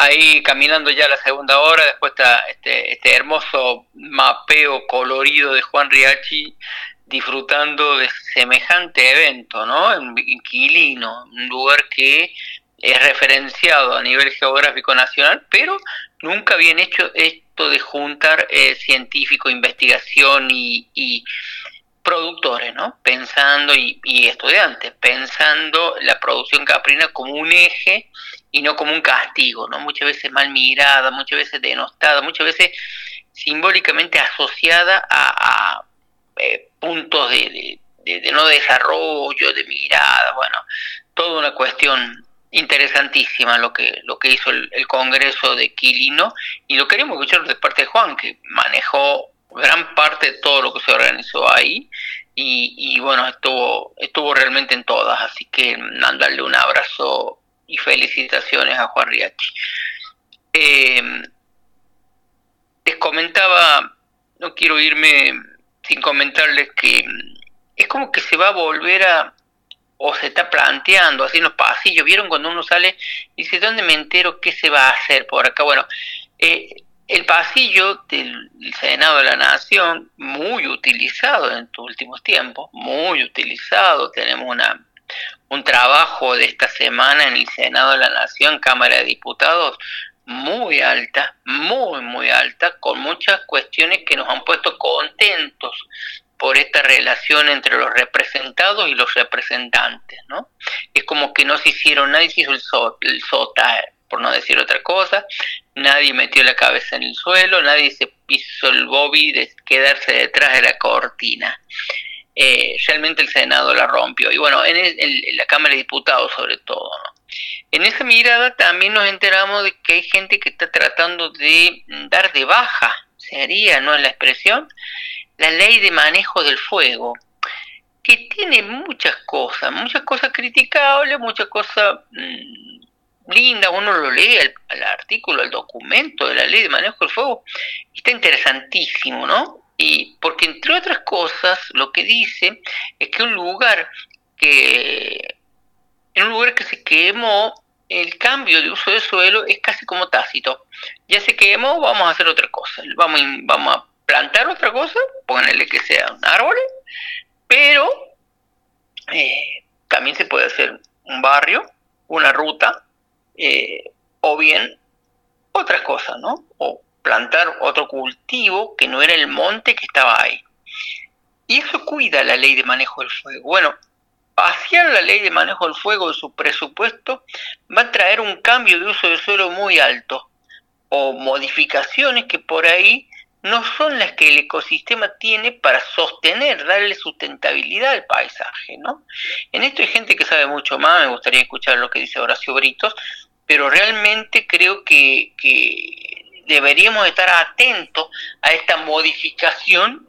ahí caminando ya la segunda hora, después está este, este hermoso mapeo colorido de Juan Riachi disfrutando de semejante evento, ¿no? En Quilino, un lugar que es referenciado a nivel geográfico nacional, pero nunca habían hecho esto de juntar eh, científico, investigación y, productores, ¿no? Pensando y, y, estudiantes, pensando la producción caprina como un eje y no como un castigo, ¿no? Muchas veces mal mirada, muchas veces denostada, muchas veces simbólicamente asociada a, eh, puntos de, no desarrollo, de mirada, bueno, toda una cuestión interesantísima lo que lo que hizo el, Congreso de Quilino y lo queremos escuchar de parte de Juan que manejó gran parte de todo lo que se organizó ahí y, y bueno estuvo estuvo realmente en todas así que mandarle un abrazo y felicitaciones a Juan Riachi. Eh, les comentaba, no quiero irme sin comentarles que es como que se va a volver a, o se está planteando así en los pasillos, ¿vieron cuando uno sale y dice, ¿dónde me entero qué se va a hacer por acá? Bueno, eh, el pasillo del Senado de la Nación, muy utilizado en estos últimos tiempos, muy utilizado, tenemos una un trabajo de esta semana en el Senado de la Nación, Cámara de Diputados, muy alta, muy, muy alta, con muchas cuestiones que nos han puesto contentos por esta relación entre los representados y los representantes, ¿no? Es como que no se hicieron, nadie se hizo el, el sota, por no decir otra cosa, nadie metió la cabeza en el suelo, nadie se hizo el bobby de quedarse detrás de la cortina. Eh, realmente el Senado la rompió. Y bueno, en, la Cámara de Diputados sobre todo. En esa mirada también nos enteramos de que hay gente que está tratando de dar de baja, sería, ¿no? En la expresión, la ley de manejo del fuego, que tiene muchas cosas, muchas cosas criticables, muchas cosas mm, lindas. Uno lo lee, el, artículo, el documento de la ley de manejo del fuego, está interesantísimo, ¿no? Y porque entre otras cosas lo que dice es que un lugar que en un lugar que se quemó el cambio de uso de suelo es casi como tácito. Ya se quemó, vamos a hacer otra cosa. Vamos, vamos a plantar otra cosa, ponerle que sea un árbol, pero eh, también se puede hacer un barrio, una ruta, eh, o bien otras cosas, ¿no? Plantar otro cultivo que no era el monte que estaba ahí. Y eso cuida la ley de manejo del fuego. Bueno, vaciar la ley de manejo del fuego de su presupuesto va a traer un cambio de uso del suelo muy alto o modificaciones que por ahí no son las que el ecosistema tiene para sostener, darle sustentabilidad al paisaje, ¿no? En esto hay gente que sabe mucho más, me gustaría escuchar lo que dice Horacio Britos, pero realmente creo que deberíamos estar atentos a esta modificación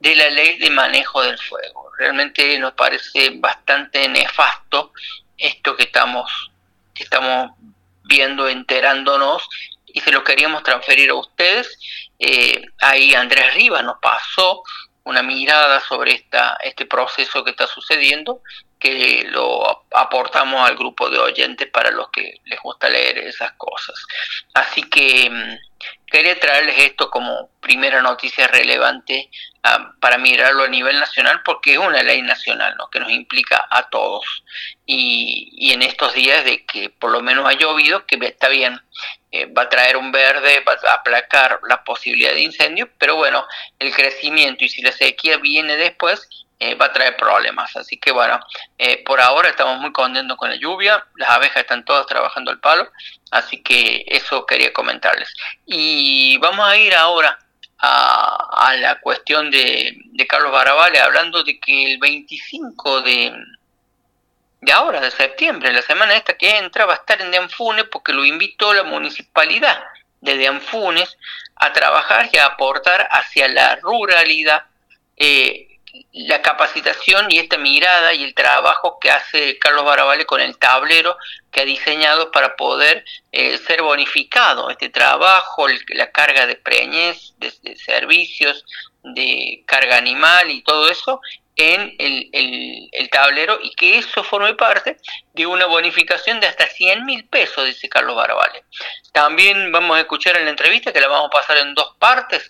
de la ley de manejo del fuego. Realmente nos parece bastante nefasto esto que estamos, que estamos viendo, enterándonos, y se lo queríamos transferir a ustedes. Eh, ahí Andrés Rivas nos pasó una mirada sobre esta, este proceso que está sucediendo, que lo aportamos al grupo de oyentes para los que les gusta leer esas cosas. Así que mm, quería traerles esto como primera noticia relevante ah, para mirarlo a nivel nacional porque es una ley nacional ¿no? que nos implica a todos y, y en estos días de que por lo menos ha llovido que está bien eh, va a traer un verde va a aplacar la posibilidad de incendios pero bueno el crecimiento y si la sequía viene después eh, va a traer problemas. Así que bueno, eh, por ahora estamos muy contentos con la lluvia, las abejas están todas trabajando el palo, así que eso quería comentarles. Y vamos a ir ahora a, la cuestión de, Carlos Barabale, hablando de que el 25 de, de ahora, de septiembre, la semana esta que entra, va a estar en Deanfunes porque lo invitó la municipalidad de Deanfunes a trabajar y a aportar hacia la ruralidad. Eh, la capacitación y esta mirada y el trabajo que hace Carlos Barabale con el tablero que ha diseñado para poder eh, ser bonificado este trabajo, la carga de preñez, de, servicios, de carga animal y todo eso, en el, tablero y que eso forme parte de una bonificación de hasta 100 mil pesos, dice Carlos Barabale. También vamos a escuchar en la entrevista, que la vamos a pasar en dos partes,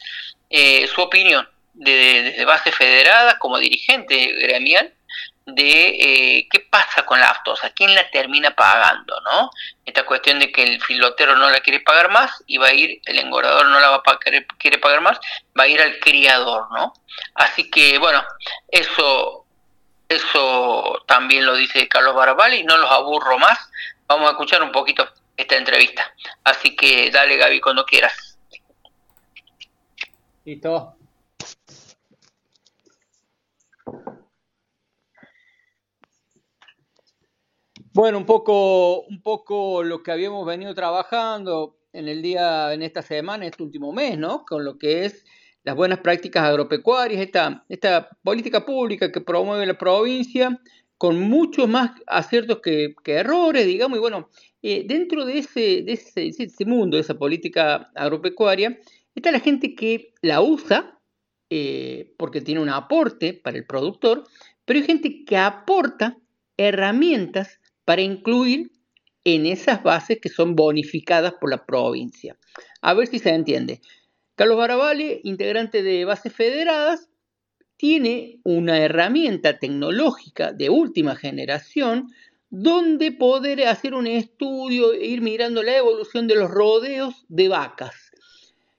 eh, su opinión desde base federada como dirigente gremial de eh, qué pasa con la aftosa, quién la termina pagando, ¿no? Esta cuestión de que el filotero no la quiere pagar más y va a ir, el engordador no la va a querer, quiere pagar más, va a ir al criador, ¿no? Así que, bueno, eso, eso también lo dice Carlos Barabal y no los aburro más. Vamos a escuchar un poquito esta entrevista. Así que dale, Gaby, cuando quieras. Listo. Bueno, un poco, un poco lo que habíamos venido trabajando en el día, en esta semana, este último mes, ¿no? Con lo que es las buenas prácticas agropecuarias, esta, esta política pública que promueve la provincia, con muchos más aciertos que, errores, digamos, y bueno, eh, dentro de ese, de ese, mundo, de esa política agropecuaria, está la gente que la usa eh, porque tiene un aporte para el productor, pero hay gente que aporta herramientas para incluir en esas bases que son bonificadas por la provincia. A ver si se entiende. Carlos Barabale, integrante de bases federadas, tiene una herramienta tecnológica de última generación donde poder hacer un estudio e ir mirando la evolución de los rodeos de vacas.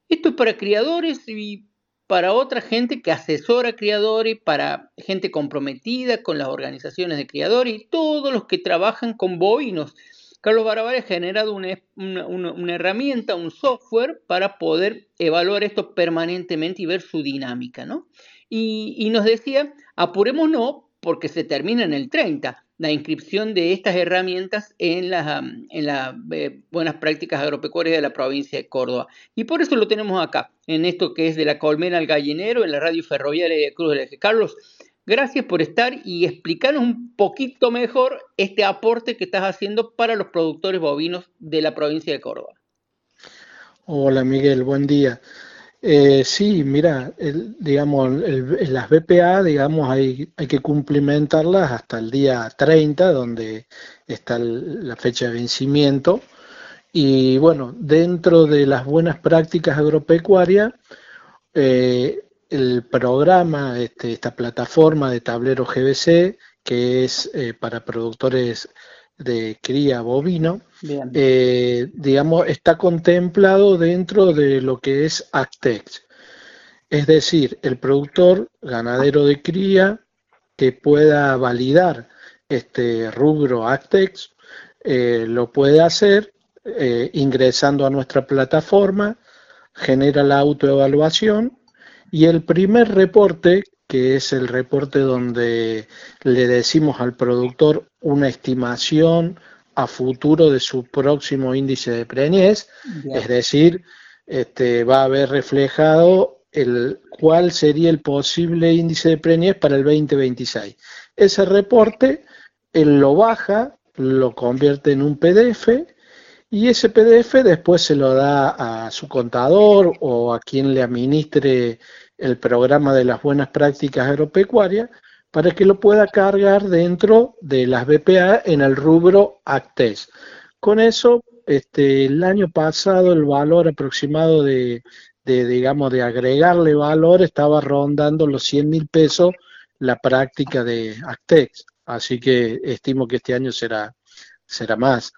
Esto es para criadores y para otra gente que asesora criadores, para gente comprometida con las organizaciones de criadores y todos los que trabajan con bovinos. Carlos Barabara ha generado una, herramienta, un software para poder evaluar esto permanentemente y ver su dinámica, ¿no? Y, y nos decía, apurémonos porque se termina en el 30 la inscripción de estas herramientas en las, en las eh, buenas prácticas agropecuarias de la provincia de Córdoba. Y por eso lo tenemos acá, en esto que es de la colmena al gallinero, en la radio ferroviaria de Cruz del Eje. Carlos, gracias por estar y explicarnos un poquito mejor este aporte que estás haciendo para los productores bovinos de la provincia de Córdoba. Hola Miguel, buen día. Eh, sí, mira, digamos, las BPA, digamos, hay, que cumplimentarlas hasta el día 30, donde está la fecha de vencimiento. Y bueno, dentro de las buenas prácticas agropecuarias, eh, el programa, este, esta plataforma de tablero GBC, que es eh, para productores de cría bovino, eh, digamos, está contemplado dentro de lo que es Actex. Es decir, el productor ganadero de cría que pueda validar este rubro Actex eh, lo puede hacer eh, ingresando a nuestra plataforma, genera la autoevaluación y el primer reporte que es el reporte donde le decimos al productor una estimación a futuro de su próximo índice de preñez, es decir, este, va a haber reflejado el cuál sería el posible índice de preñez para el 2026. Ese reporte él lo baja, lo convierte en un PDF y ese PDF después se lo da a su contador o a quien le administre el programa de las buenas prácticas agropecuarias para que lo pueda cargar dentro de las BPA en el rubro ACTES. Con eso, este, el año pasado el valor aproximado de, digamos, de agregarle valor estaba rondando los 100 mil pesos la práctica de ACTEX. Así que estimo que este año será, será más.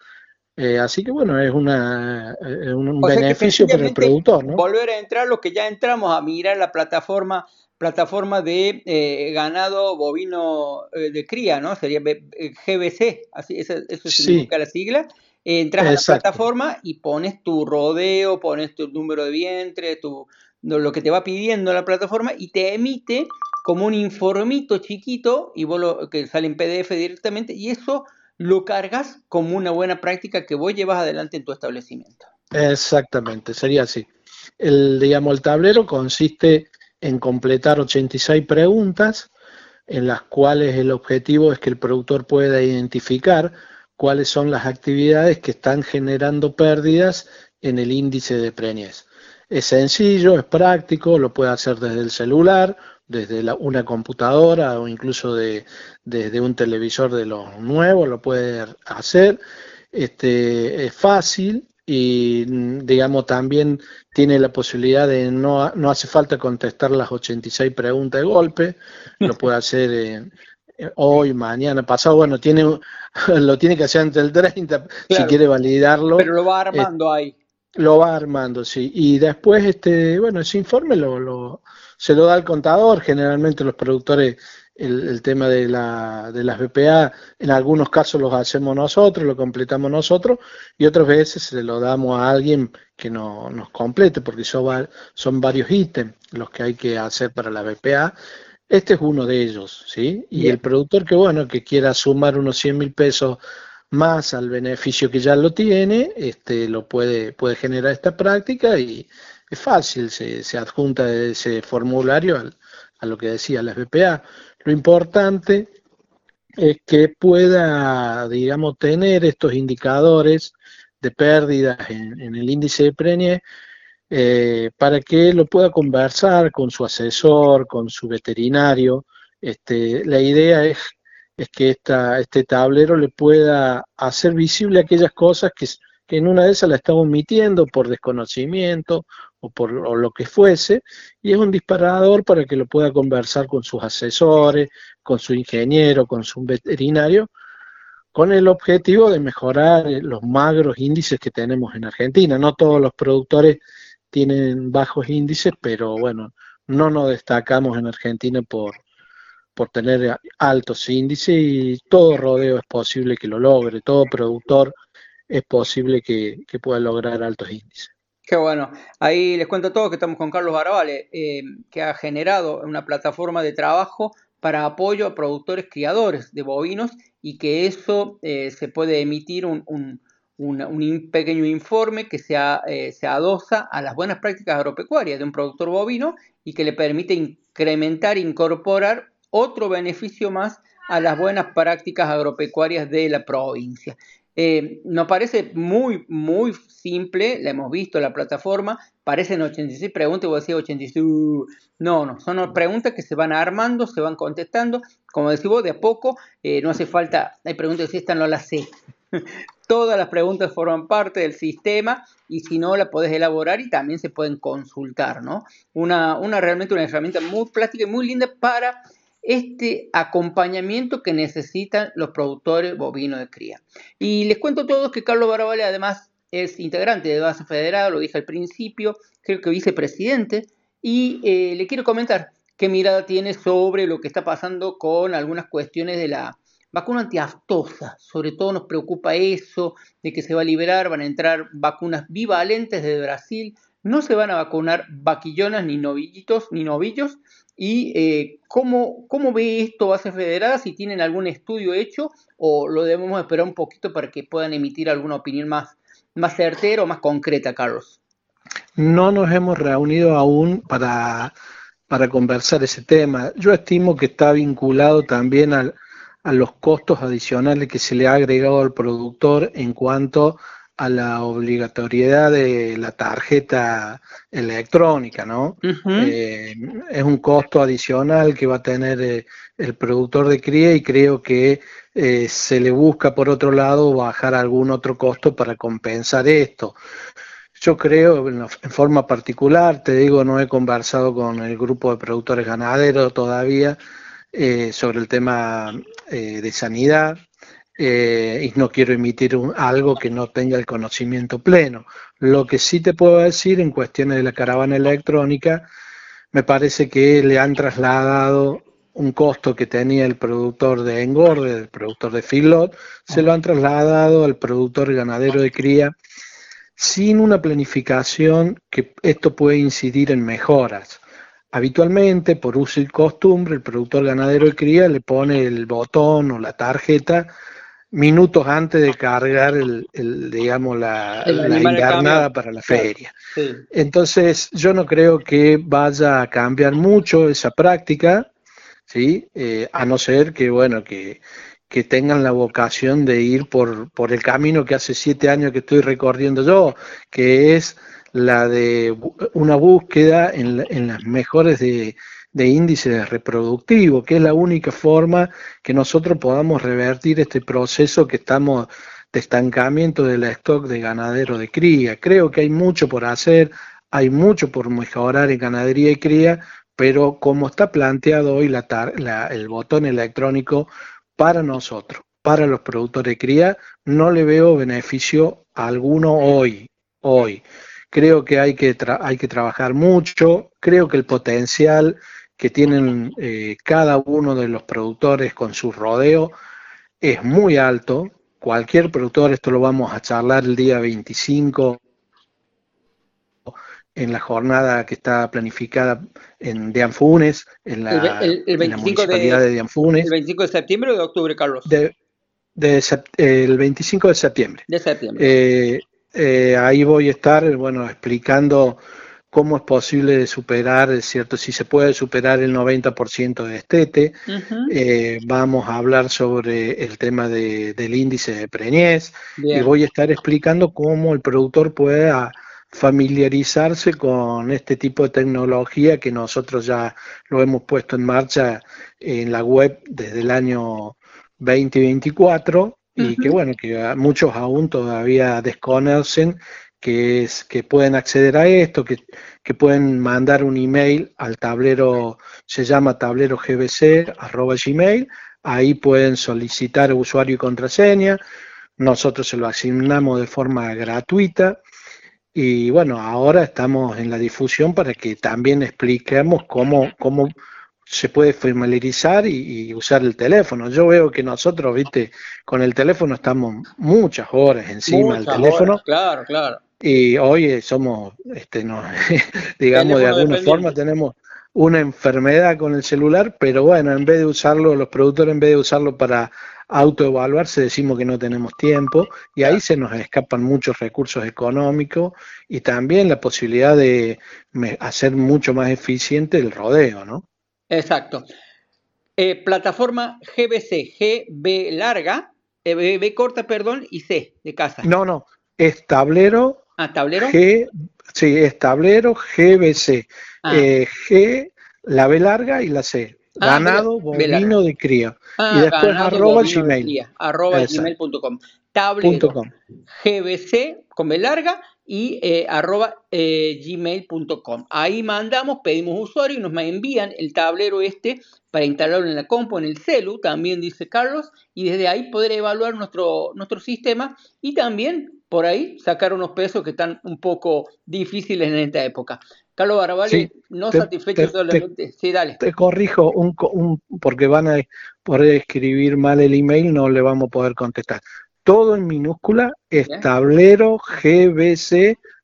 Eh, así que bueno, es una, eh, un beneficio para el productor. ¿no? Volver a entrar, lo que ya entramos a mirar la plataforma plataforma de eh, ganado bovino de cría, ¿no? Sería GBC, así, eso, eso significa la sigla. entras a la plataforma y pones tu rodeo, pones tu número de vientre, tu, lo que te va pidiendo la plataforma y te emite como un informito chiquito y vos lo, que sale en PDF directamente y eso lo cargas como una buena práctica que vos llevas adelante en tu establecimiento. Exactamente, sería así. El, digamos, tablero consiste en completar 86 preguntas en las cuales el objetivo es que el productor pueda identificar cuáles son las actividades que están generando pérdidas en el índice de preñez. es sencillo, es práctico, lo puede hacer desde el celular, desde una computadora o incluso de, desde un televisor de los nuevos, lo puede hacer. Este, es fácil y digamos también tiene la posibilidad de no, no hace falta contestar las 86 preguntas de golpe, lo puede hacer hoy, mañana, pasado, bueno, tiene lo tiene que hacer antes del 30 si quiere validarlo. Pero lo va armando ahí. Lo va armando, sí. Y después, este, bueno, ese informe lo, lo, se lo da al contador, generalmente los productores el, tema de, la, de las BPA, en algunos casos los hacemos nosotros, lo completamos nosotros, y otras veces se lo damos a alguien que no, nos complete, porque son, son varios ítems los que hay que hacer para la BPA. Este es uno de ellos, ¿sí? Y el productor que, bueno, que quiera sumar unos 100 mil pesos más al beneficio que ya lo tiene, este, lo puede, puede generar esta práctica y es fácil, se, adjunta ese formulario a lo que decía las BPA. Lo importante es que pueda, digamos, tener estos indicadores de pérdidas en, el índice de premie eh, para que lo pueda conversar con su asesor, con su veterinario. Este, la idea es, es que esta, este tablero le pueda hacer visible aquellas cosas que, que en una de esas la estamos omitiendo por desconocimiento o por lo que fuese, y es un disparador para que lo pueda conversar con sus asesores, con su ingeniero, con su veterinario, con el objetivo de mejorar eh, los magros índices que tenemos en Argentina. No todos los productores tienen bajos índices, pero bueno, no nos destacamos en Argentina por, por tener altos índices y todo rodeo es posible que lo logre, todo productor es posible que pueda lograr altos índices. Qué bueno. Ahí les cuento a todos que estamos con Carlos Barabale, eh, que ha generado una plataforma de trabajo para apoyo a productores criadores de bovinos y que eso eh, se puede emitir un, pequeño informe que se, eh, se adosa a las buenas prácticas agropecuarias de un productor bovino y que le permite incrementar, incorporar otro beneficio más a las buenas prácticas agropecuarias de la provincia. Eh, nos parece muy, muy simple, la hemos visto la plataforma, parecen 86 preguntas y decís 86, uh, no, no, son preguntas que se van armando, se van contestando, como decís vos, de a poco, eh, no hace falta, hay preguntas que si esta no las sé. Todas las preguntas forman parte del sistema y si no la podés elaborar y también se pueden consultar, ¿no? Una, una realmente una herramienta muy plástica y muy linda para este acompañamiento que necesitan los productores bovinos de cría. Y les cuento a todos que Carlos Barabale además es integrante de Base Federal, lo dije al principio, creo que vicepresidente, y eh, le quiero comentar qué mirada tiene sobre lo que está pasando con algunas cuestiones de la vacuna antiaftosa. Sobre todo nos preocupa eso, de que se va a liberar, van a entrar vacunas bivalentes de Brasil, no se van a vacunar vaquillonas ni novillitos ni novillos, y eh, ¿cómo, ¿cómo, ve esto Base Federada, si tienen algún estudio hecho o lo debemos esperar un poquito para que puedan emitir alguna opinión más, más certera o más concreta, Carlos. No nos hemos reunido aún para, para conversar ese tema. Yo estimo que está vinculado también a los costos adicionales que se le ha agregado al productor en cuanto a la obligatoriedad de la tarjeta electrónica, ¿no? Eh, es un costo adicional que va a tener eh, el productor de cría y creo que eh, se le busca por otro lado bajar algún otro costo para compensar esto. Yo creo, en, forma particular, te digo, no he conversado con el grupo de productores ganaderos todavía sobre el tema de sanidad, eh, y no quiero emitir algo que no tenga el conocimiento pleno. Lo que sí te puedo decir en cuestiones de la caravana electrónica, me parece que le han trasladado un costo que tenía el productor de engorde, el productor de feedlot, se lo han trasladado al productor ganadero de cría sin una planificación que esto puede incidir en mejoras. Habitualmente, por uso y costumbre, el productor ganadero de cría le pone el botón o la tarjeta minutos antes de cargar el, digamos la, la para la feria. Entonces yo no creo que vaya a cambiar mucho esa práctica, ¿sí? Eh, a no ser que bueno que, que, tengan la vocación de ir por, por el camino que hace siete años que estoy recorriendo yo, que es la de una búsqueda en, las mejores de, de índices reproductivos, que es la única forma que nosotros podamos revertir este proceso que estamos de estancamiento del stock de ganadero de cría. Creo que hay mucho por hacer, hay mucho por mejorar en ganadería y cría, pero como está planteado hoy el botón electrónico para nosotros, para los productores de cría, no le veo beneficio alguno hoy, hoy. Creo que hay que, hay que trabajar mucho, creo que el potencial que tienen eh, cada uno de los productores con su rodeo es muy alto. Cualquier productor, esto lo vamos a charlar el día 25 en la jornada que está planificada en Dianfunes, en la, el, el, 25 de, de ¿El 25 de septiembre o de octubre, Carlos? De, el 25 de septiembre. De septiembre. Eh, eh, ahí voy a estar, bueno, explicando cómo es posible superar, cierto, si se puede superar el 90% de estete. Eh, vamos a hablar sobre el tema del índice de preñez. Y voy a estar explicando cómo el productor puede familiarizarse con este tipo de tecnología que nosotros ya lo hemos puesto en marcha en la web desde el año 2024 y que bueno, que muchos aún todavía desconocen que es que pueden acceder a esto, que, que pueden mandar un email al tablero, se llama tablero gbc arroba gmail, ahí pueden solicitar usuario y contraseña, nosotros se lo asignamos de forma gratuita y bueno, ahora estamos en la difusión para que también expliquemos cómo, cómo se puede familiarizar y, usar el teléfono. Yo veo que nosotros, viste, con el teléfono estamos muchas horas encima del teléfono. claro, claro. Y hoy somos, este, no, digamos, de alguna forma tenemos una enfermedad con el celular, pero bueno, en vez de usarlo, los productores en vez de usarlo para autoevaluarse, decimos que no tenemos tiempo y ahí se nos escapan muchos recursos económicos y también la posibilidad de hacer mucho más eficiente el rodeo, ¿no? Exacto. Eh, plataforma GBC, GB larga, eh, B corta, perdón, y C de casa. No, no, es tablero. Ah, tablero. G, sí, es tablero GBC. Ah. Eh, G, la B larga y la C. Ah, ganado bovino de cría. Ah, y después arroba gmail. arroba gmail.com. Tablero GBC con B larga y eh, arroba eh, gmail.com. Ahí mandamos, pedimos usuario y nos envían el tablero este para instalarlo en la compu, en el celu, también dice Carlos, y desde ahí poder evaluar nuestro, nuestro sistema y también por ahí sacar unos pesos que están un poco difíciles en esta época. Carlos Barabale, no satisfecho solamente. sí, dale. Te corrijo, un, un, porque van a poder escribir mal el email, no le vamos a poder contestar todo en minúscula, es tablero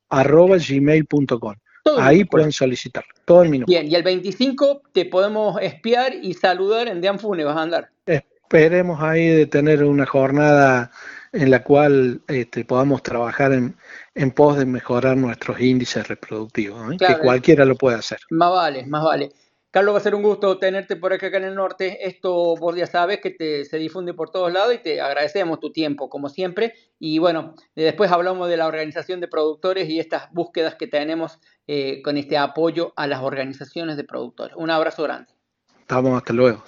gmail.com. Ahí pueden solicitar, todo en minúscula. Bien, y el 25 te podemos espiar y saludar en Dianfune, vas a andar. Esperemos ahí de tener una jornada en la cual este, podamos trabajar en, en pos de mejorar nuestros índices reproductivos, ¿eh? que cualquiera lo puede hacer. Más vale, más vale. Carlos, va a ser un gusto tenerte por acá, en el norte. Esto vos ya sabes que se difunde por todos lados y te agradecemos tu tiempo, como siempre. Y bueno, después hablamos de la organización de productores y estas búsquedas que tenemos eh, con este apoyo a las organizaciones de productores. Un abrazo grande. Estamos, hasta luego.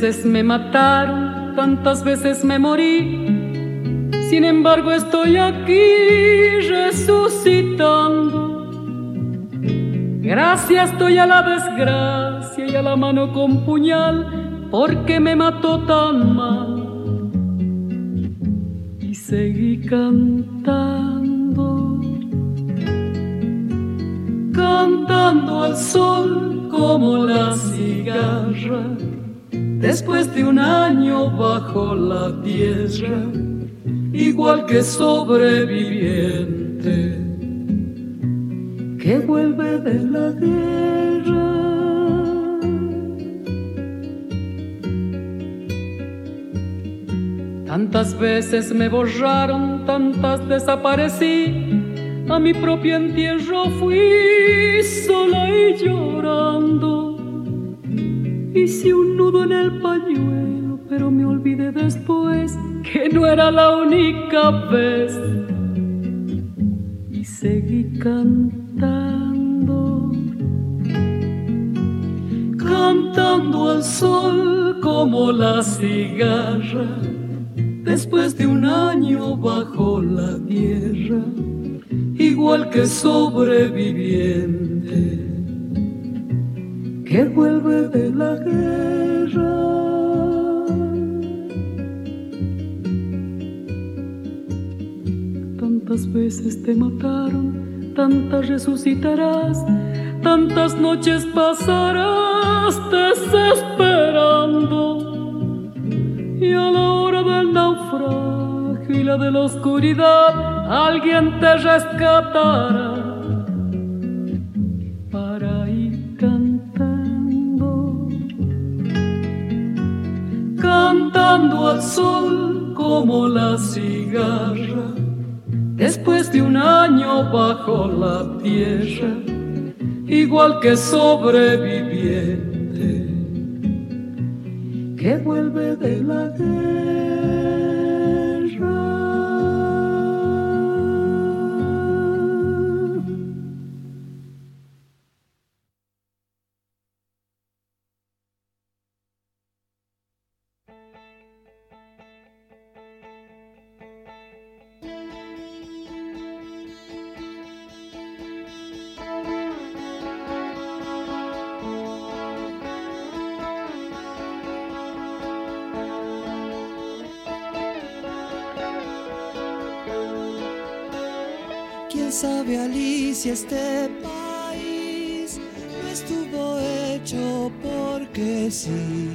Veces me mataron, tantas veces me morí. Sin embargo estoy aquí resucitando. Gracias estoy a la desgracia y a la mano con puñal porque me mató tan mal. Y seguí cantando, cantando al sol como la cigarra después de un año bajo la tierra, igual que sobreviviente que vuelve de la guerra. Tantas veces me borraron, tantas desaparecí. A mi propio entierro fui sola y llorando. Hice un nudo en el pañuelo, pero me olvidé después que no era la única vez. Y seguí cantando, cantando al sol como la cigarra, después de un año bajo la tierra, igual que sobreviviente que vuelve de la guerra. Tantas veces te mataron, tantas resucitarás, tantas noches pasarás desesperando. Y a la hora del naufragio y la de la oscuridad, alguien te rescatará sol como la cigarra, después de un año bajo la tierra, igual que sobreviviente que vuelve de la guerra. Este país no estuvo hecho porque sí.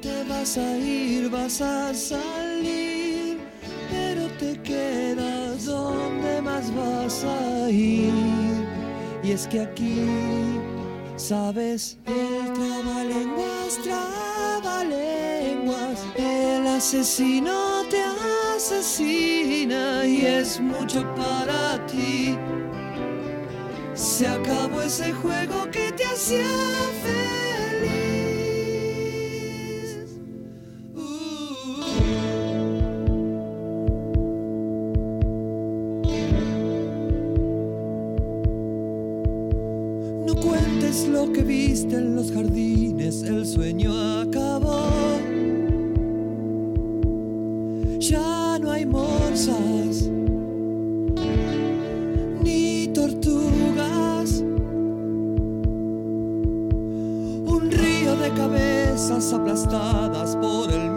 Te vas a ir, vas a salir, pero te quedas donde más vas a ir. Y es que aquí, sabes, el trabalenguas, trabalenguas, el asesino te asesina y es mucho para ti. Se acabó ese juego que te hacía feliz. Uh. No cuentes lo que viste en los jardines, el sueño acabó. Ya no hay morsas cabezas aplastadas por el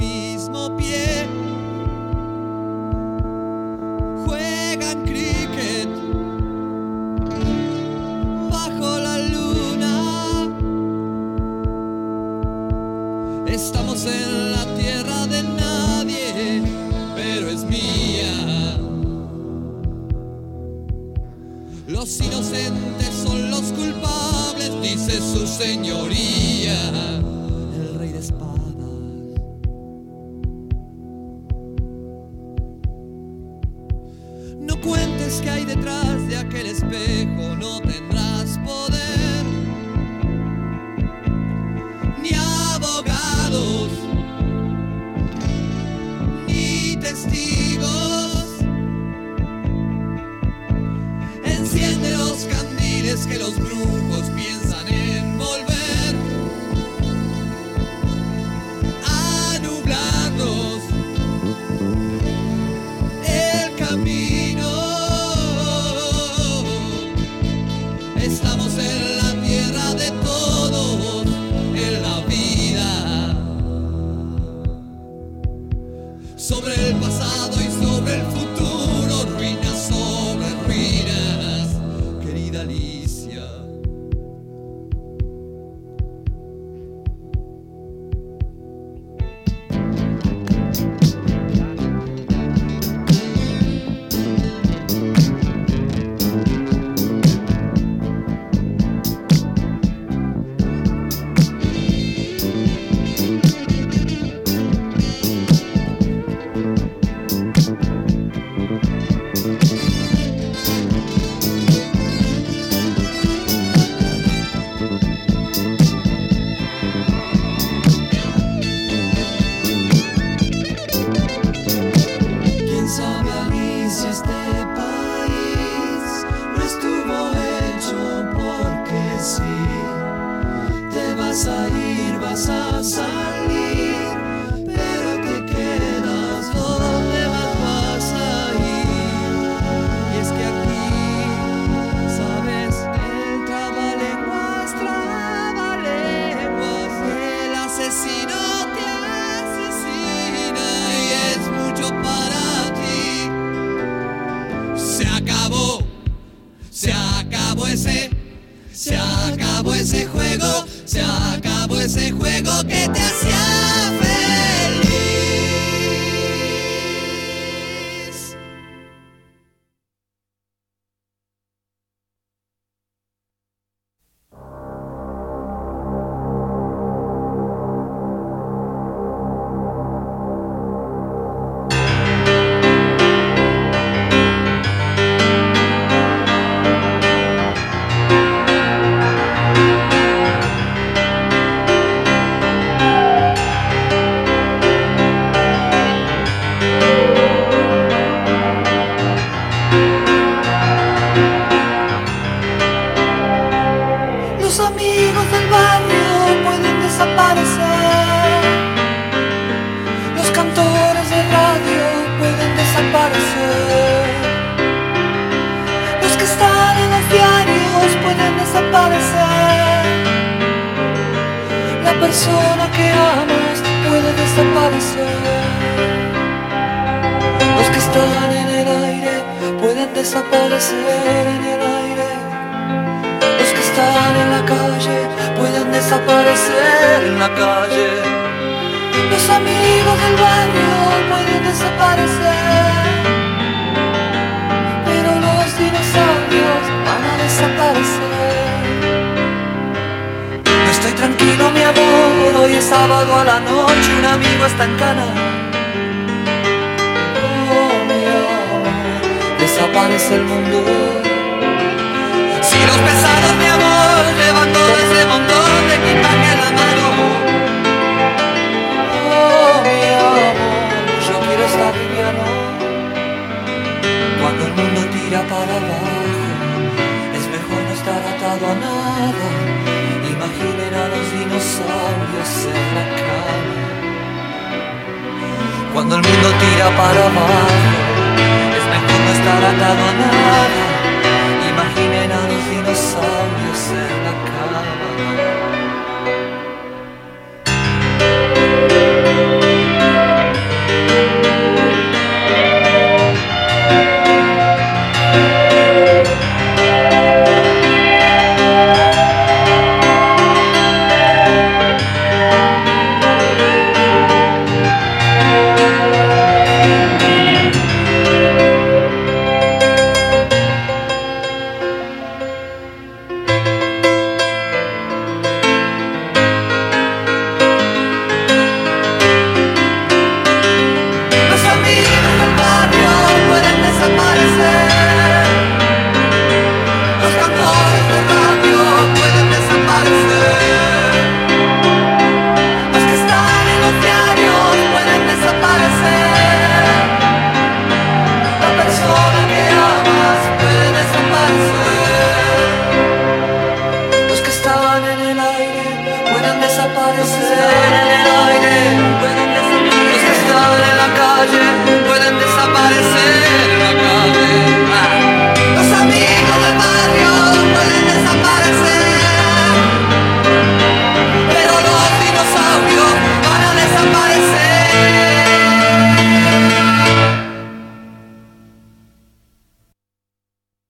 heart.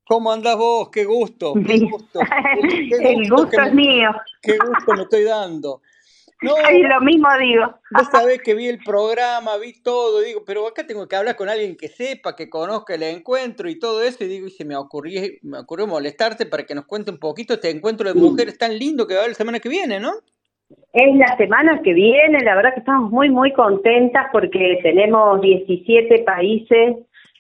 ¿Cómo andás vos? Qué gusto, qué gusto. qué El gusto es me- mío. Qué gusto me estoy dando. No, Y lo mismo digo. vos sabés que vi el programa, vi todo, digo, pero acá tengo que hablar con alguien que sepa, que conozca el encuentro y todo eso, y digo, y se me ocurrió, me ocurrió molestarte para que nos cuente un poquito este encuentro de mujeres tan lindo que va a haber la semana que viene, ¿no? Es la semana que viene, la verdad que estamos muy, muy contentas porque tenemos 17 países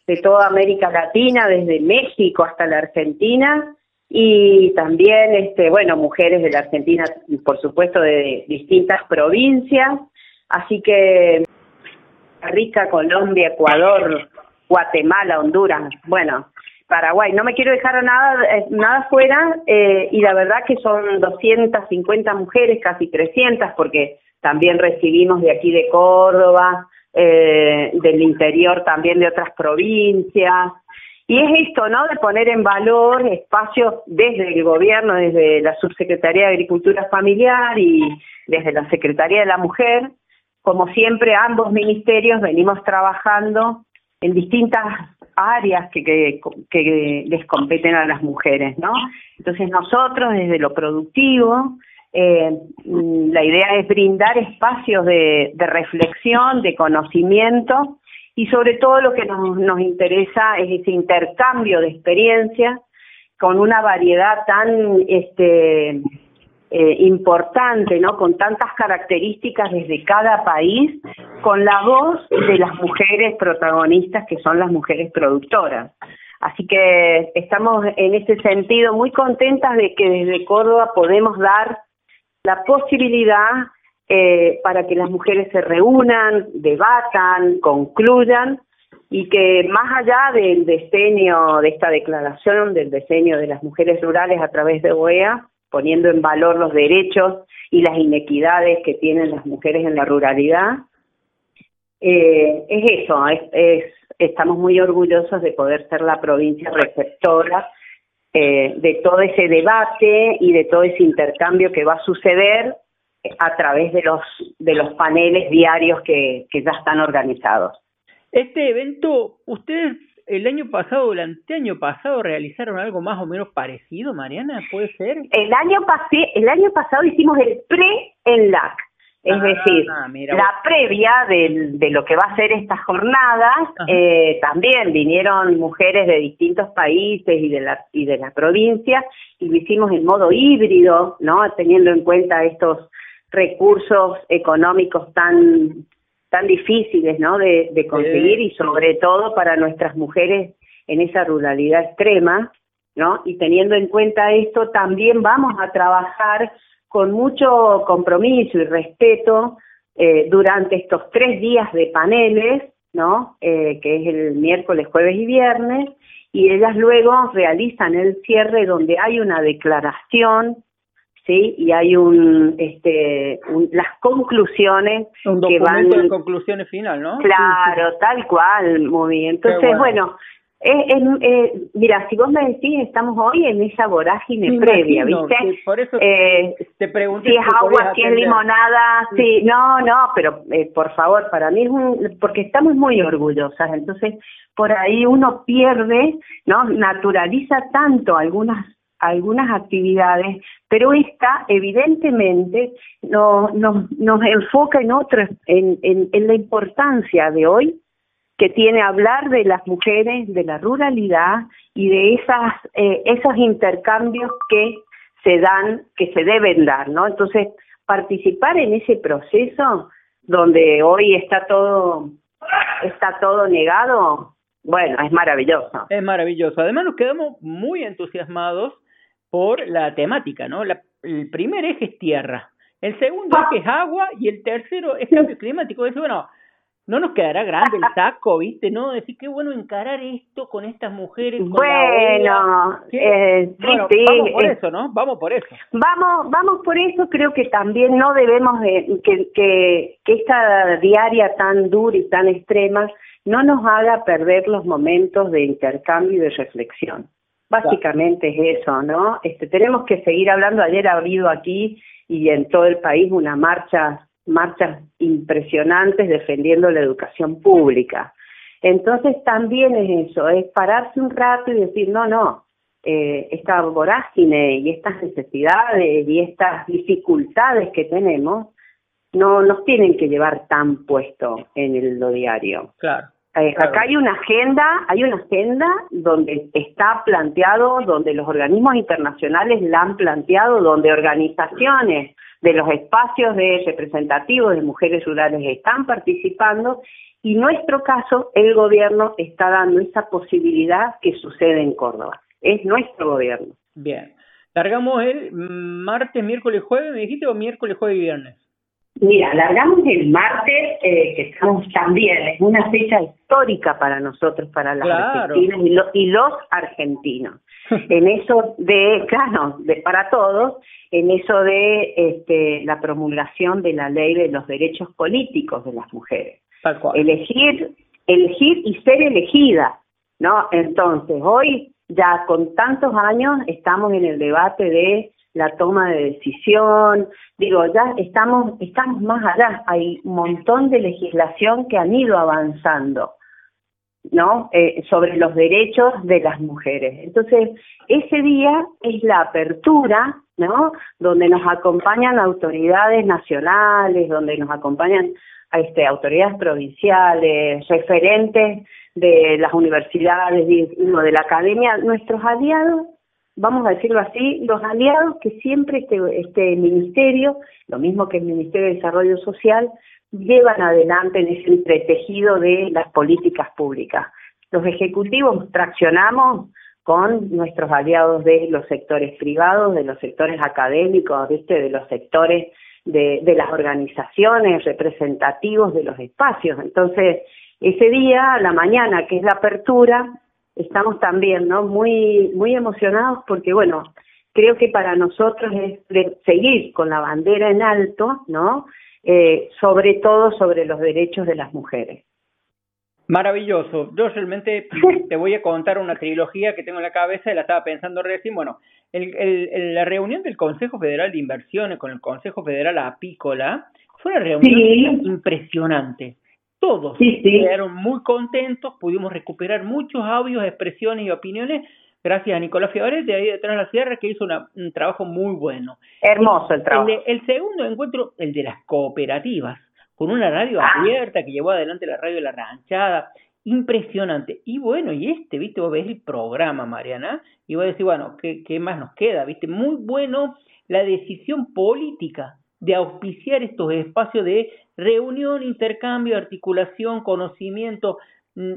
de toda América Latina, desde México hasta la Argentina, y también, este, bueno, mujeres de la Argentina, por supuesto, de distintas provincias. Así que Rica, Colombia, Ecuador, Guatemala, Honduras, bueno, Paraguay. No me quiero dejar nada, eh, nada fuera eh, y la verdad que son 250 mujeres, casi 300, porque también recibimos de aquí de Córdoba, eh, del interior también de otras provincias. Y es esto, ¿no? De poner en valor espacios desde el gobierno, desde la Subsecretaría de Agricultura Familiar y desde la Secretaría de la Mujer. Como siempre, ambos ministerios venimos trabajando en distintas áreas que, les competen a las mujeres, ¿no? Entonces nosotros desde lo productivo, eh, la idea es brindar espacios de reflexión, de conocimiento y sobre todo lo que nos, nos interesa es ese intercambio de experiencias con una variedad tan este, eh, importante, ¿no? Con tantas características desde cada país, con la voz de las mujeres protagonistas que son las mujeres productoras. Así que estamos en ese sentido muy contentas de que desde Córdoba podemos dar la posibilidad eh, para que las mujeres se reúnan, debatan, concluyan y que más allá del diseño de esta declaración, del diseño de las mujeres rurales a través de OEA, poniendo en valor los derechos y las inequidades que tienen las mujeres en la ruralidad, eh, es eso, es, estamos muy orgullosos de poder ser la provincia receptora eh, de todo ese debate y de todo ese intercambio que va a suceder a través de los de los paneles diarios que, que ya están organizados. Este evento, ustedes el año pasado o el anteaño pasado realizaron algo más o menos parecido, Mariana, ¿puede ser? El año, pasé, el año pasado hicimos el pre-ENLAC, es ah, decir, la previa de, de, lo que va a ser estas jornadas, eh, también vinieron mujeres de distintos países y de la, y de la provincia, y lo hicimos en modo híbrido, ¿no? Teniendo en cuenta estos recursos económicos tan tan difíciles ¿no? de, de conseguir y sobre todo para nuestras mujeres en esa ruralidad extrema, ¿no? Y teniendo en cuenta esto, también vamos a trabajar con mucho compromiso y respeto eh, durante estos tres días de paneles, ¿no? Eh, que es el miércoles, jueves y viernes, y ellas luego realizan el cierre donde hay una declaración ¿sí? Y hay un, este, las conclusiones un que van... de conclusiones final, ¿no? Claro, tal cual, muy bien. Entonces, bueno, es, mira, si vos me decís, estamos hoy en esa vorágine previa, ¿viste? por eso eh, te pregunté. Si es agua, si es limonada, sí, no, no, pero eh, por favor, para mí es un, porque estamos muy orgullosas, entonces por ahí uno pierde, ¿no? Naturaliza tanto algunas algunas actividades, pero esta evidentemente no, nos, nos enfoca en otras, en, en, la importancia de hoy que tiene hablar de las mujeres, de la ruralidad y de esas, eh, esos intercambios que se dan, que se deben dar, ¿no? Entonces, participar en ese proceso donde hoy está todo, está todo negado, bueno, es maravilloso. Es maravilloso. Además nos quedamos muy entusiasmados por la temática, ¿no? el primer eje es tierra, el segundo eje es agua y el tercero es cambio climático. Eso, bueno, no nos quedará grande el saco, ¿viste? ¿No? Decir qué bueno encarar esto con estas mujeres. bueno, eh, sí, vamos por eso, ¿no? Vamos por eso. Vamos, vamos por eso. Creo que también no debemos de, que, que, que esta diaria tan dura y tan extrema no nos haga perder los momentos de intercambio y de reflexión. Básicamente es eso, ¿no? Este, tenemos que seguir hablando. Ayer ha habido aquí y en todo el país una marcha, marchas impresionantes defendiendo la educación pública. Entonces también es eso, es pararse un rato y decir, no, no, eh, esta vorágine y estas necesidades y estas dificultades que tenemos no nos tienen que llevar tan puesto en el, lo diario. Claro. Eh, acá hay una agenda, hay una agenda donde está planteado, donde los organismos internacionales la han planteado, donde organizaciones de los espacios de representativos de mujeres rurales están participando y en nuestro caso el gobierno está dando esa posibilidad que sucede en Córdoba. Es nuestro gobierno. Bien. Largamos el martes, miércoles, jueves, me dijiste, o miércoles, jueves y viernes. Mira, largamos el martes, eh, que estamos también, es una fecha histórica para nosotros, para las argentinas y, los argentinos. en eso de, claro, de, para todos, en eso de este, la promulgación de la ley de los derechos políticos de las mujeres. Elegir, elegir y ser elegida, ¿no? Entonces, hoy ya con tantos años estamos en el debate de la toma de decisión, digo, ya estamos, estamos más allá, hay un montón de legislación que han ido avanzando, ¿no? Eh, sobre los derechos de las mujeres. Entonces, ese día es la apertura, ¿no? Donde nos acompañan autoridades nacionales, donde nos acompañan este, autoridades provinciales, referentes de las universidades, de la academia, nuestros aliados vamos a decirlo así, los aliados que siempre este, este ministerio, lo mismo que el Ministerio de Desarrollo Social, llevan adelante en ese entretejido de las políticas públicas. Los ejecutivos traccionamos con nuestros aliados de los sectores privados, de los sectores académicos, ¿viste? de los sectores de, de las organizaciones representativos de los espacios. Entonces, ese día, la mañana, que es la apertura, estamos también no muy muy emocionados porque bueno creo que para nosotros es seguir con la bandera en alto no eh, sobre todo sobre los derechos de las mujeres. Maravilloso. Yo realmente te voy a contar una trilogía que tengo en la cabeza y la estaba pensando recién. Bueno, el, la reunión del Consejo Federal de Inversiones con el Consejo Federal Apícola fue una reunión impresionante. Todos quedaron muy contentos, pudimos recuperar muchos audios, expresiones y opiniones gracias a Nicolás Fiores de ahí detrás de la sierra que hizo un trabajo muy bueno. Hermoso el trabajo. El, segundo encuentro, el de las cooperativas, con una radio ah. abierta que llevó adelante la radio de la ranchada, impresionante. Y bueno, y este, viste, vos ves el programa, Mariana, y vos decís, bueno, ¿qué, qué más nos queda? Viste, muy bueno la decisión política de auspiciar estos espacios de reunión, intercambio, articulación, conocimiento, mm,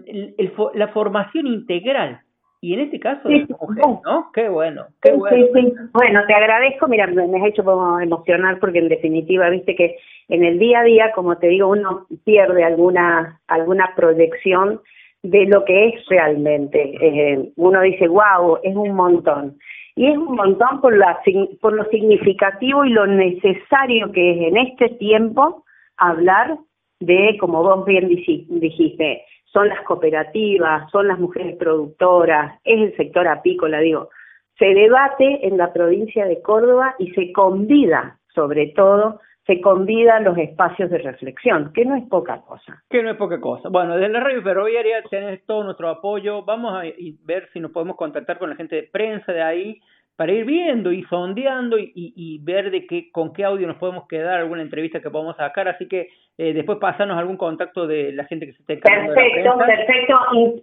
la formación integral. Y en este caso, ¿no? Qué bueno, qué bueno. Bueno, te agradezco, mira, me has hecho como emocionar porque en definitiva, viste que en el día a día, como te digo, uno pierde alguna, alguna proyección de lo que es realmente. Eh, uno dice, wow, es un montón y es un montón por, la, por lo significativo y lo necesario que es en este tiempo hablar de, como vos bien dijiste, son las cooperativas, son las mujeres productoras, es el sector apícola, digo, se debate en la provincia de Córdoba y se convida, sobre todo, se convida los espacios de reflexión, que no es poca cosa. Que no es poca cosa. Bueno, desde la radio ferroviaria tenés todo nuestro apoyo. Vamos a ver si nos podemos contactar con la gente de prensa de ahí para ir viendo y sondeando y, y, ver de qué, con qué audio nos podemos quedar, alguna entrevista que podamos sacar. Así que eh, después pasarnos algún contacto de la gente que se esté Perfecto, perfecto.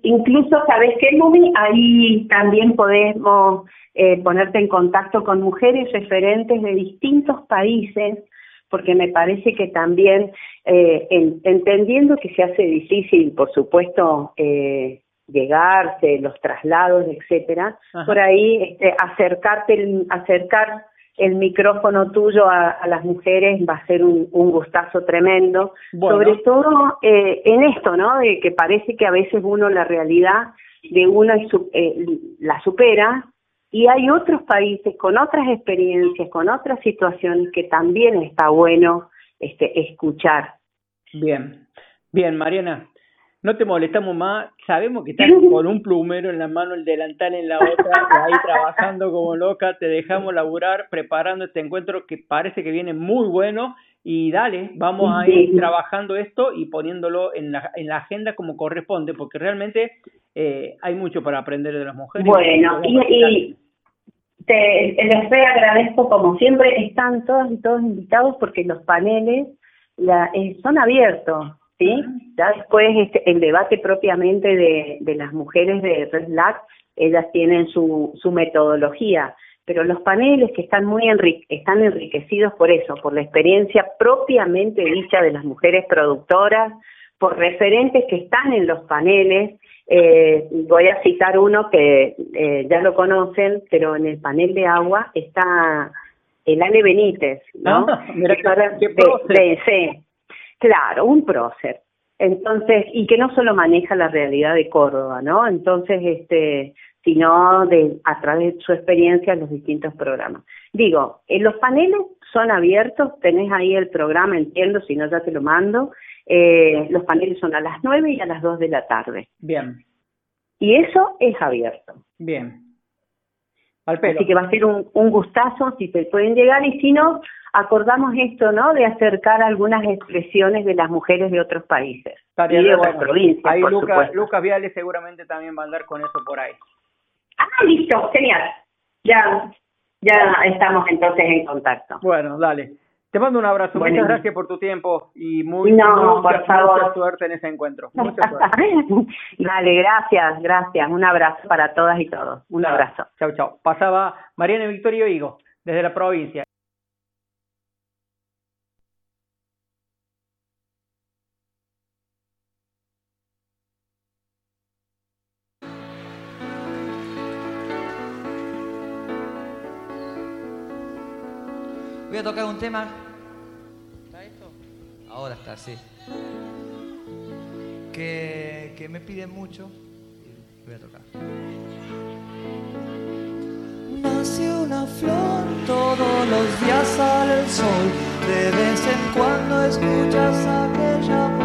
incluso, ¿sabes qué, Lumi? Ahí también podemos eh, ponerte en contacto con mujeres referentes de distintos países porque me parece que también, eh, entendiendo que se hace difícil, por supuesto, eh, llegarse, los traslados, etcétera, por ahí este, acercarte, el, acercar el micrófono tuyo a, las mujeres va a ser un, gustazo tremendo, sobre todo eh, en esto, ¿no? De que parece que a veces uno la realidad de uno eh, la supera y hay otros países con otras experiencias, con otras situaciones que también está bueno este, escuchar. Bien, bien, Mariana, no te molestamos más, sabemos que estás con un plumero en la mano, el delantal en la otra, ahí trabajando como loca, te dejamos laburar preparando este encuentro que parece que viene muy bueno. Y dale, vamos a ir trabajando esto y poniéndolo en la, en la agenda como corresponde, porque realmente eh, hay mucho para aprender de las mujeres. Bueno, y, te, les agradezco como siempre, están todos y todos invitados porque los paneles la, eh, son abiertos, ¿sí? Ya después este, el debate propiamente de, de las mujeres de Red ellas tienen su, su metodología, pero los paneles que están muy están enriquecidos por eso, por la experiencia propiamente dicha de las mujeres productoras, por referentes que están en los paneles, eh, voy a citar uno que eh, ya lo conocen, pero en el panel de agua está el Ale Benítez, ¿no? Ah, mira, Claro, un prócer. Entonces, y que no solo maneja la realidad de Córdoba, ¿no? Entonces, este, sino de a través de su experiencia en los distintos programas. Digo, en los paneles son abiertos, tenés ahí el programa, entiendo, si no ya te lo mando, eh, los paneles son a las 9 y a las 2 de la tarde. Bien. Y eso es abierto. Bien. Al Así que va a ser un, un gustazo si te pueden llegar y si no, acordamos esto, ¿no? De acercar algunas expresiones de las mujeres de otros países. y de otras provincias. Ahí Lucas, Lucas Viales seguramente también va a andar con eso por ahí. Ah, listo, genial. Ya, ya estamos entonces en contacto. Bueno, dale. Te mando un abrazo, muchas gracias por tu tiempo y muy, no, por favor. suerte en ese encuentro. Mucha suerte. Dale, gracias, gracias. Un abrazo para todas y todos. Un abrazo. Chao, chao. Pasaba Mariana Victorio Higo, desde la provincia. Voy a tocar un tema Ahora está. Que, que me piden mucho. Voy a tocar. Nace una flor, todos los días sale el sol, de vez en cuando escuchas aquella voz,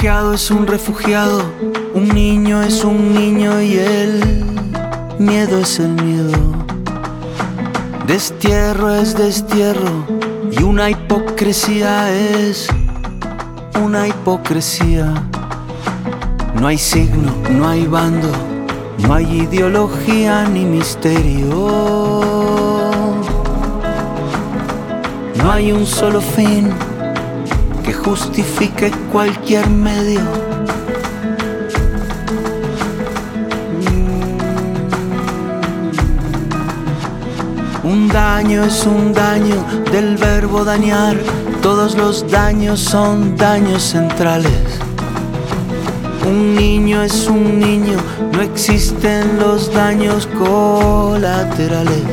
refugiado es un refugiado, un niño es un niño y el miedo es el miedo. Destierro es destierro y una hipocresía es una hipocresía. No hay signo, no hay bando, no hay ideología ni misterio. No hay un solo fin que justifique cualquier medio. Un daño es un daño del verbo dañar, todos los daños son daños centrales. Un niño es un niño, no existen los daños colaterales.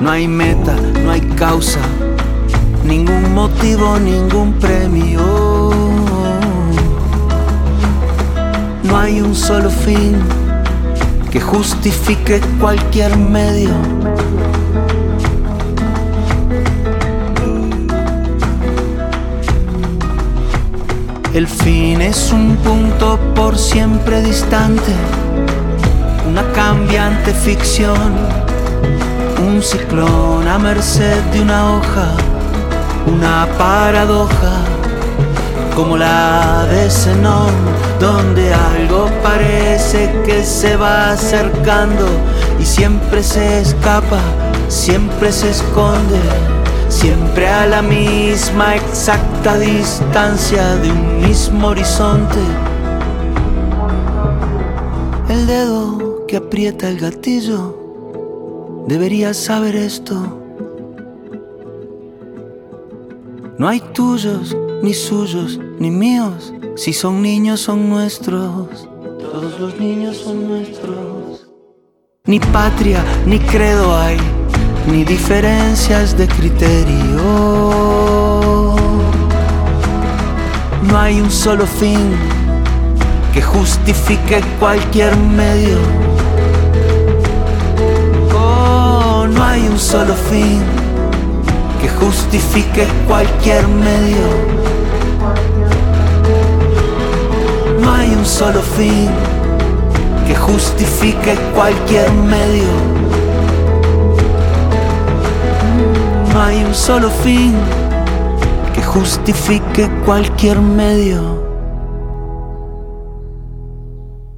No hay meta, no hay causa, ningún motivo, ningún premio. No hay un solo fin que justifique cualquier medio. El fin es un punto por siempre distante, una cambiante ficción, un ciclón a merced de una hoja una paradoja como la de Zenón, donde algo parece que se va acercando y siempre se escapa, siempre se esconde, siempre a la misma exacta distancia de un mismo horizonte. El dedo que aprieta el gatillo debería saber esto. No hay tuyos, ni suyos, ni míos. Si son niños, son nuestros. Todos los niños son nuestros. Ni patria, ni credo hay, ni diferencias de criterio. No hay un solo fin que justifique cualquier medio. Oh, no hay un solo fin que justifique cualquier medio. No hay un solo fin que justifique cualquier medio. No hay un solo fin que justifique cualquier medio.